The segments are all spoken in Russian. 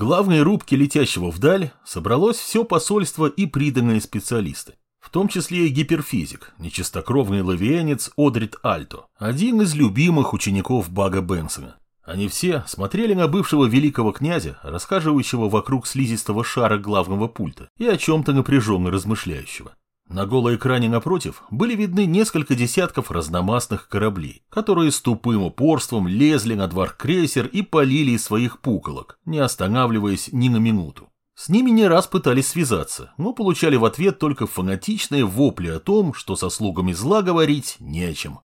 главной рубке летящего вдаль собралось все посольство и приданные специалисты. В том числе и гиперфизик, нечистокровный лавиенец Одрит Альто, один из любимых учеников Бага Бенсона. Они все смотрели на бывшего великого князя, рассказывающего вокруг слизистого шара главного пульта, и о чем-то напряженно размышляющего. На голой экране напротив были видны несколько десятков разномастных кораблей, которые с тупым упорством лезли на двор-крейсер и полили из своих пуколок, не останавливаясь ни на минуту. С ними не раз пытались связаться, но получали в ответ только фанатичные вопли о том, что со слугами зла говорить не о чем.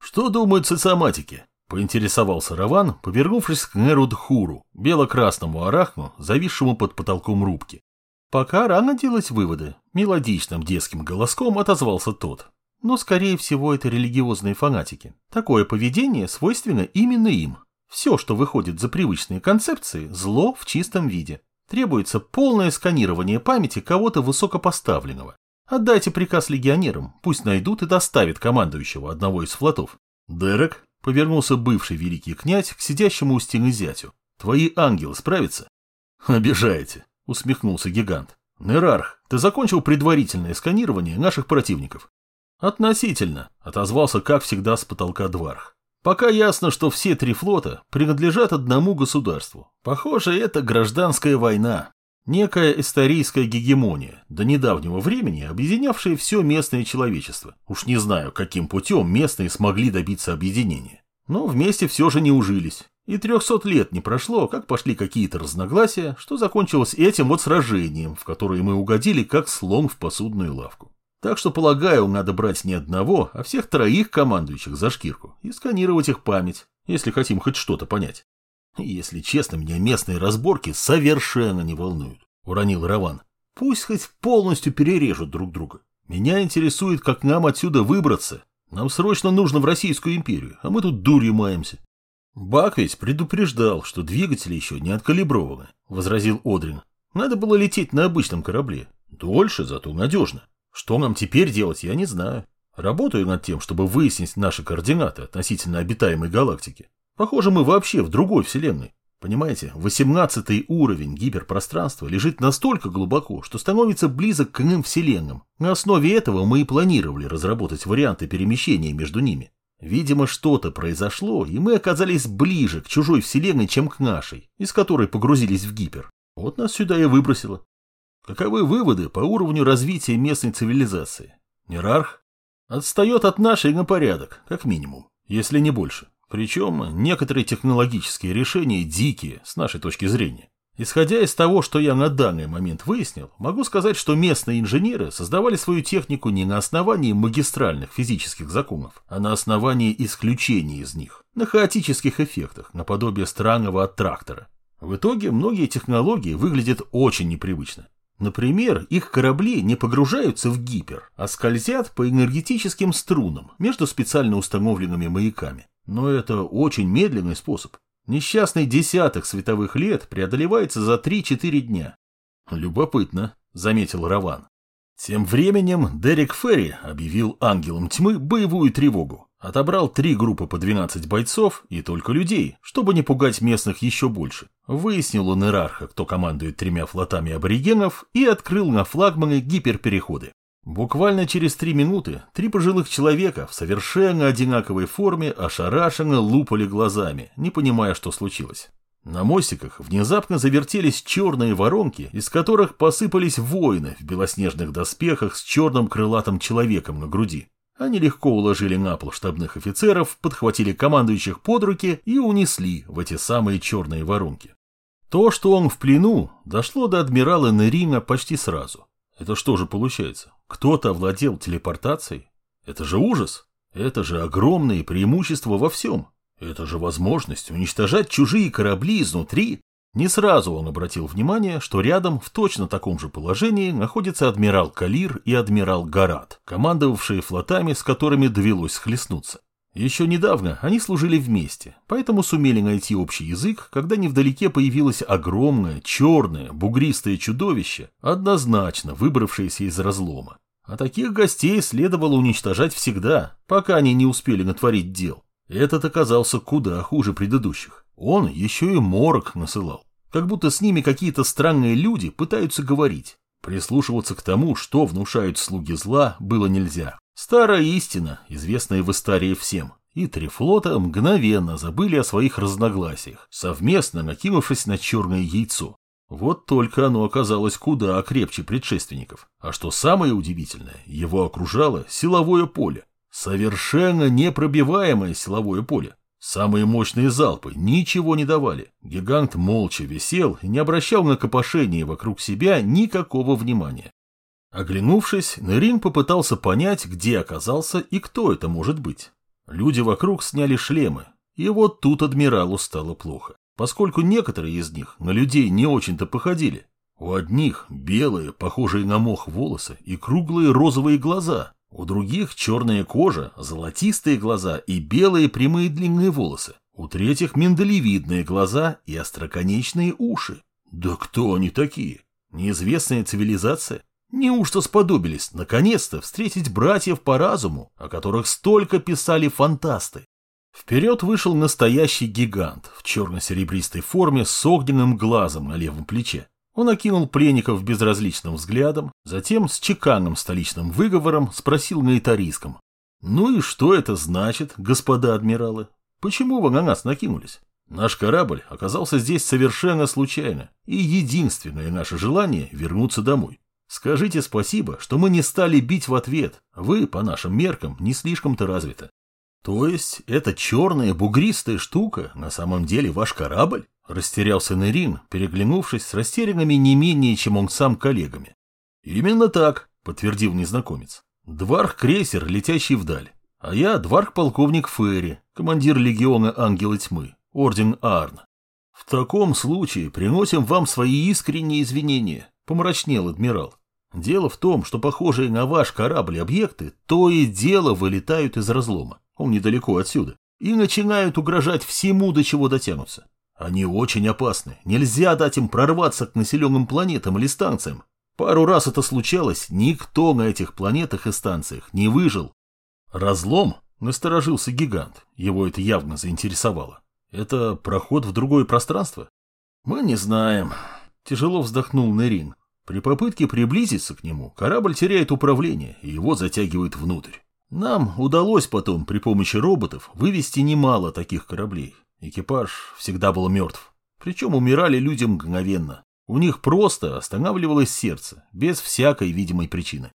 «Что думают социоматики?» – поинтересовался Раван, повернувшись к Нерудхуру, бело-красному арахну, зависшему под потолком рубки. «Пока рано делать выводы», – мелодичным детским голоском отозвался тот. «Но, скорее всего, это религиозные фанатики. Такое поведение свойственно именно им. Все, что выходит за привычные концепции – зло в чистом виде. Требуется полное сканирование памяти кого-то высокопоставленного. Отдайте приказ легионерам, пусть найдут и доставят командующего одного из флотов. Дерек, повернулся бывший великий князь к сидящему у стены зятю. Твои ангелы справятся? Обижаете усмехнулся гигант. Нерарх, ты закончил предварительное сканирование наших противников? Относительно, отозвался, как всегда, с потолка Дварх. Пока ясно, что все три флота принадлежат одному государству. Похоже, это гражданская война. Некая историйская гегемония, до недавнего времени объединявшая все местное человечество. Уж не знаю, каким путем местные смогли добиться объединения. Но вместе все же не ужились. И трехсот лет не прошло, как пошли какие-то разногласия, что закончилось этим вот сражением, в которое мы угодили, как слон в посудную лавку. Так что, полагаю, надо брать не одного, а всех троих командующих за шкирку и сканировать их память, если хотим хоть что-то понять. Если честно, меня местные разборки совершенно не волнуют, уронил Раван. Пусть хоть полностью перережут друг друга. Меня интересует, как нам отсюда выбраться. Нам срочно нужно в Российскую империю, а мы тут дурью маемся. «Бак ведь предупреждал, что двигатели еще не откалиброваны», — возразил Одрин. «Надо было лететь на обычном корабле. Дольше, зато надежно. Что нам теперь делать, я не знаю. Работаю над тем, чтобы выяснить наши координаты относительно обитаемой галактики. Похоже, мы вообще в другой вселенной. Понимаете, восемнадцатый уровень гиперпространства лежит настолько глубоко, что становится близок к иным вселенным. На основе этого мы и планировали разработать варианты перемещения между ними. Видимо, что-то произошло, и мы оказались ближе к чужой вселенной, чем к нашей, из которой погрузились в гипер. Вот нас сюда и выбросило. Каковы выводы по уровню развития местной цивилизации? Нерарх отстает от нашей на порядок, как минимум, если не больше. Причем некоторые технологические решения дикие, с нашей точки зрения. Исходя из того, что я на данный момент выяснил, могу сказать, что местные инженеры создавали свою технику не на основании магистральных физических законов, а на основании исключений из них, на хаотических эффектах, наподобие странного аттрактора. В итоге многие технологии выглядят очень непривычно. Например, их корабли не погружаются в гипер, а скользят по энергетическим струнам между специально установленными маяками. Но это очень медленный способ. Несчастный десяток световых лет преодолевается за 3-4 дня. Любопытно, заметил Раван. Тем временем Дерек Ферри объявил ангелам тьмы боевую тревогу. Отобрал три группы по 12 бойцов и только людей, чтобы не пугать местных еще больше. Выяснил он иерарха, кто командует тремя флотами аборигенов, и открыл на флагманы гиперпереходы. Буквально через три минуты три пожилых человека в совершенно одинаковой форме ошарашенно лупали глазами, не понимая, что случилось. На мостиках внезапно завертелись черные воронки, из которых посыпались воины в белоснежных доспехах с черным крылатым человеком на груди. Они легко уложили на пол штабных офицеров, подхватили командующих под руки и унесли в эти самые черные воронки. То, что он в плену, дошло до адмирала Нерина почти сразу. Это что же получается? Кто-то овладел телепортацией? Это же ужас! Это же огромные преимущества во всем. Это же возможность уничтожать чужие корабли изнутри. Не сразу он обратил внимание, что рядом в точно таком же положении находится адмирал Калир и адмирал Гарат, командовавшие флотами, с которыми довелось схлестнуться. Еще недавно они служили вместе, поэтому сумели найти общий язык, когда невдалеке появилось огромное, черное, бугристое чудовище, однозначно выбравшееся из разлома. А таких гостей следовало уничтожать всегда, пока они не успели натворить дел. Этот оказался куда хуже предыдущих. Он еще и морок насылал. как будто с ними какие-то странные люди пытаются говорить. Прислушиваться к тому, что внушают слуги зла, было нельзя. Старая истина, известная в истории всем. И три флота мгновенно забыли о своих разногласиях, совместно накинувшись на черное яйцо. Вот только оно оказалось куда крепче предшественников. А что самое удивительное, его окружало силовое поле. Совершенно непробиваемое силовое поле. Самые мощные залпы ничего не давали. Гигант молча висел и не обращал на копошение вокруг себя никакого внимания. Оглянувшись, Нерин попытался понять, где оказался и кто это может быть. Люди вокруг сняли шлемы, и вот тут адмиралу стало плохо, поскольку некоторые из них на людей не очень-то походили. У одних белые, похожие на мох волосы и круглые розовые глаза, у других черная кожа, золотистые глаза и белые прямые длинные волосы. У третьих миндалевидные глаза и остроконечные уши. Да кто они такие? Неизвестная цивилизация? Неужто сподобились, наконец-то, встретить братьев по разуму, о которых столько писали фантасты? Вперед вышел настоящий гигант в черно-серебристой форме с огненным глазом на левом плече. Он окинул пленников безразличным взглядом, затем с чеканным столичным выговором спросил на итарийском. «Ну и что это значит, господа адмиралы? Почему вы на нас накинулись? Наш корабль оказался здесь совершенно случайно, и единственное наше желание — вернуться домой. Скажите спасибо, что мы не стали бить в ответ, вы, по нашим меркам, не слишком-то развиты. То есть эта черная бугристая штука на самом деле ваш корабль? Растерялся Нерин, переглянувшись с растерянными не менее, чем он сам коллегами. «Именно так», — подтвердил незнакомец. «Дварх-крейсер, летящий вдаль. А я дварх-полковник Ферри, командир легиона Ангелы Тьмы, орден Арн. В таком случае приносим вам свои искренние извинения», — помрачнел адмирал. «Дело в том, что похожие на ваш корабль объекты то и дело вылетают из разлома, он недалеко отсюда, и начинают угрожать всему, до чего дотянутся. Они очень опасны. Нельзя дать им прорваться к населенным планетам или станциям. Пару раз это случалось, никто на этих планетах и станциях не выжил. Разлом? Насторожился гигант. Его это явно заинтересовало. Это проход в другое пространство? Мы не знаем. Тяжело вздохнул Нерин. При попытке приблизиться к нему корабль теряет управление и его затягивает внутрь. Нам удалось потом при помощи роботов вывести немало таких кораблей. Экипаж всегда был мертв. Причем умирали люди мгновенно. У них просто останавливалось сердце, без всякой видимой причины.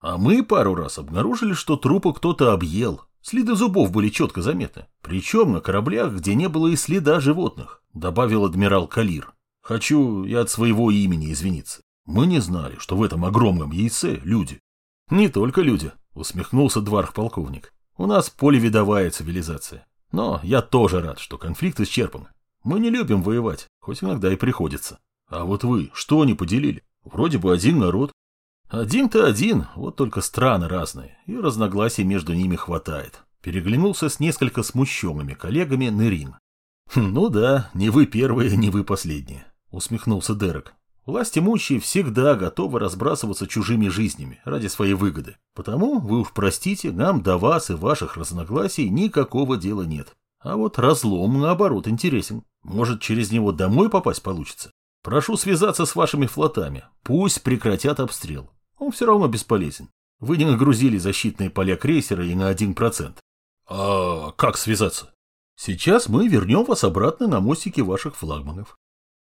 А мы пару раз обнаружили, что трупы кто-то объел. Следы зубов были четко заметны. Причем на кораблях, где не было и следа животных, добавил адмирал Калир. Хочу и от своего имени извиниться. Мы не знали, что в этом огромном яйце люди. Не только люди, усмехнулся дворх-полковник. У нас полевидовая цивилизация. Но я тоже рад, что конфликт исчерпан. Мы не любим воевать, хоть иногда и приходится. А вот вы что не поделили? Вроде бы один народ. Один-то один, вот только страны разные, и разногласий между ними хватает. Переглянулся с несколько смущенными коллегами Нерин. «Хм, «Ну да, не вы первые, не вы последние», — усмехнулся Дерек. Власть имущие всегда готовы разбрасываться чужими жизнями ради своей выгоды. Потому, вы уж простите, нам до вас и ваших разногласий никакого дела нет. А вот разлом, наоборот, интересен. Может, через него домой попасть получится? Прошу связаться с вашими флотами. Пусть прекратят обстрел. Он все равно бесполезен. Вы не нагрузили защитные поля крейсера и на один процент. А как связаться? Сейчас мы вернем вас обратно на мостики ваших флагманов.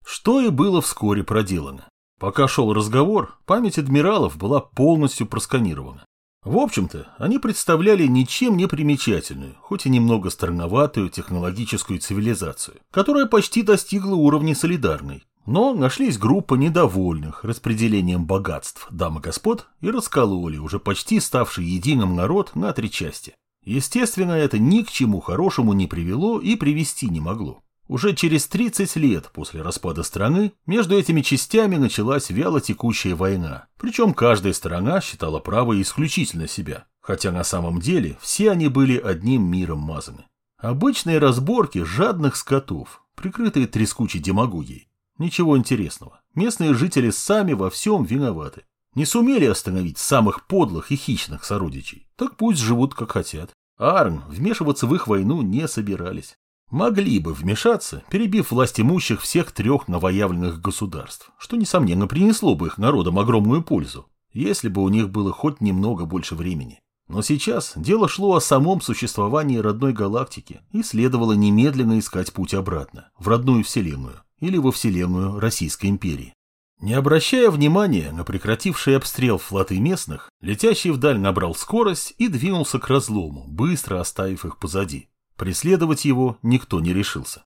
Что и было вскоре проделано. Пока шел разговор, память адмиралов была полностью просканирована. В общем-то, они представляли ничем не примечательную, хоть и немного странноватую технологическую цивилизацию, которая почти достигла уровня солидарной. Но нашлись группа недовольных распределением богатств дам и господ и раскололи уже почти ставший единым народ на три части. Естественно, это ни к чему хорошему не привело и привести не могло. Уже через 30 лет после распада страны между этими частями началась вяло текущая война, причем каждая сторона считала право исключительно себя, хотя на самом деле все они были одним миром мазаны. Обычные разборки жадных скотов, прикрытые трескучей демагогией. Ничего интересного. Местные жители сами во всем виноваты. Не сумели остановить самых подлых и хищных сородичей. Так пусть живут как хотят. Арн вмешиваться в их войну не собирались. Могли бы вмешаться, перебив власть имущих всех трех новоявленных государств, что, несомненно, принесло бы их народам огромную пользу, если бы у них было хоть немного больше времени. Но сейчас дело шло о самом существовании родной галактики, и следовало немедленно искать путь обратно, в родную Вселенную, или во Вселенную Российской империи. Не обращая внимания на прекративший обстрел флоты местных, летящий вдаль набрал скорость и двинулся к разлому, быстро оставив их позади. Преследовать его никто не решился.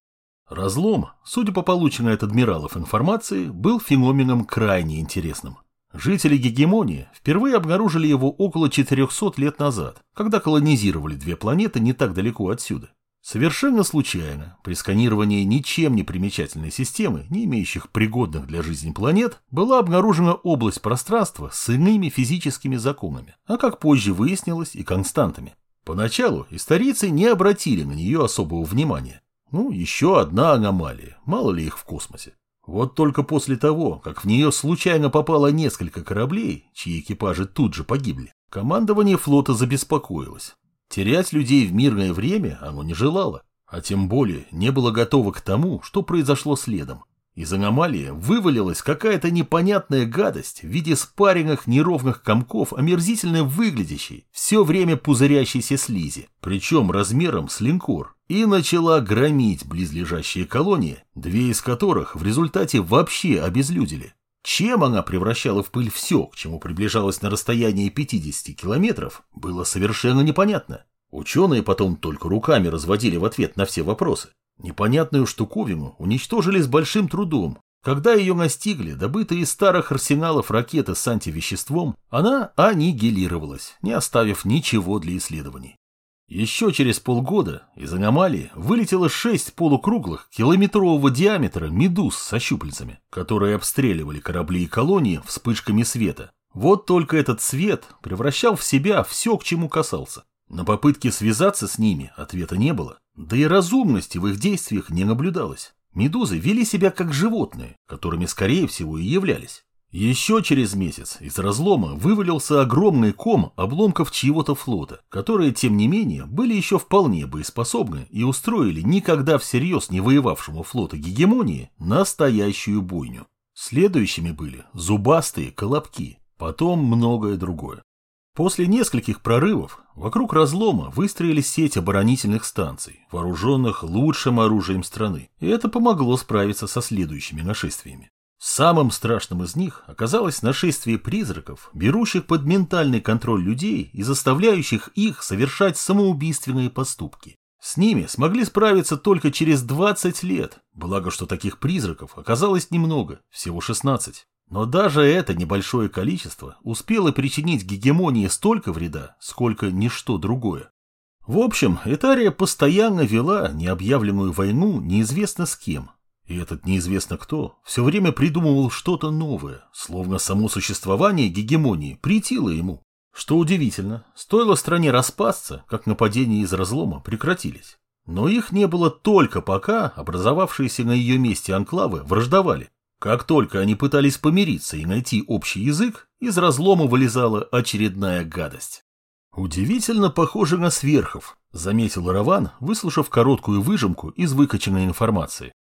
Разлом, судя по полученной от адмиралов информации, был феноменом крайне интересным. Жители Гегемонии впервые обнаружили его около 400 лет назад, когда колонизировали две планеты не так далеко отсюда. Совершенно случайно, при сканировании ничем не примечательной системы, не имеющих пригодных для жизни планет, была обнаружена область пространства с иными физическими законами, а как позже выяснилось и константами. Поначалу историйцы не обратили на нее особого внимания. Ну, еще одна аномалия, мало ли их в космосе. Вот только после того, как в нее случайно попало несколько кораблей, чьи экипажи тут же погибли, командование флота забеспокоилось. Терять людей в мирное время оно не желало, а тем более не было готово к тому, что произошло следом. Из аномалии вывалилась какая-то непонятная гадость в виде спаренных неровных комков, омерзительно выглядящей, все время пузырящейся слизи, причем размером с линкор, и начала громить близлежащие колонии, две из которых в результате вообще обезлюдили. Чем она превращала в пыль все, к чему приближалась на расстоянии 50 километров, было совершенно непонятно. Ученые потом только руками разводили в ответ на все вопросы. Непонятную штуковину уничтожили с большим трудом. Когда ее настигли, добытые из старых арсеналов ракеты с антивеществом, она аннигилировалась, не оставив ничего для исследований. Еще через полгода из аномалии вылетело шесть полукруглых километрового диаметра медуз со щупальцами, которые обстреливали корабли и колонии вспышками света. Вот только этот свет превращал в себя все, к чему касался. На попытке связаться с ними ответа не было. Да и разумности в их действиях не наблюдалось. Медузы вели себя как животные, которыми, скорее всего, и являлись. Еще через месяц из разлома вывалился огромный ком обломков чьего-то флота, которые, тем не менее, были еще вполне боеспособны и устроили никогда всерьез не воевавшему флоту гегемонии настоящую бойню. Следующими были зубастые колобки, потом многое другое. После нескольких прорывов вокруг разлома выстроили сеть оборонительных станций, вооруженных лучшим оружием страны, и это помогло справиться со следующими нашествиями. Самым страшным из них оказалось нашествие призраков, берущих под ментальный контроль людей и заставляющих их совершать самоубийственные поступки. С ними смогли справиться только через 20 лет, благо что таких призраков оказалось немного, всего 16. Но даже это небольшое количество успело причинить гегемонии столько вреда, сколько ничто другое. В общем, Этария постоянно вела необъявленную войну неизвестно с кем. И этот неизвестно кто все время придумывал что-то новое, словно само существование гегемонии притило ему. Что удивительно, стоило стране распасться, как нападения из разлома прекратились. Но их не было только пока образовавшиеся на ее месте анклавы враждовали. Как только они пытались помириться и найти общий язык, из разлома вылезала очередная гадость. «Удивительно похоже на сверхов», — заметил Раван, выслушав короткую выжимку из выкачанной информации.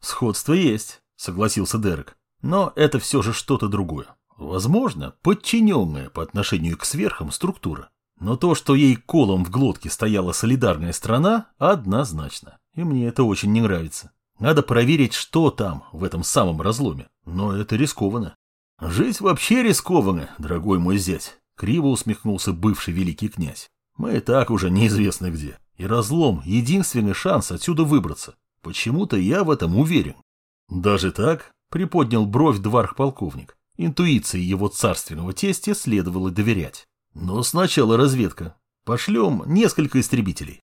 «Сходство есть», — согласился Дерек. «Но это все же что-то другое. Возможно, подчиненная по отношению к сверхам структура. Но то, что ей колом в глотке стояла солидарная страна, однозначно. И мне это очень не нравится. Надо проверить, что там, в этом самом разломе. Но это рискованно. Жить вообще рискованно, дорогой мой зять. Криво усмехнулся бывший великий князь. Мы и так уже неизвестно где. И разлом — единственный шанс отсюда выбраться. Почему-то я в этом уверен. Даже так? Приподнял бровь дварх-полковник. Интуиции его царственного тестя следовало доверять. Но сначала разведка. Пошлем несколько истребителей.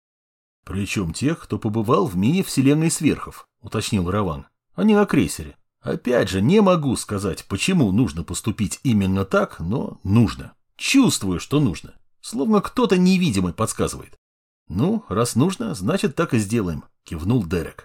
Причем тех, кто побывал в мини-вселенной сверхов, уточнил Раван, а не на крейсере. Опять же, не могу сказать, почему нужно поступить именно так, но нужно. Чувствую, что нужно. Словно кто-то невидимый подсказывает. Ну, раз нужно, значит так и сделаем, кивнул Дерек.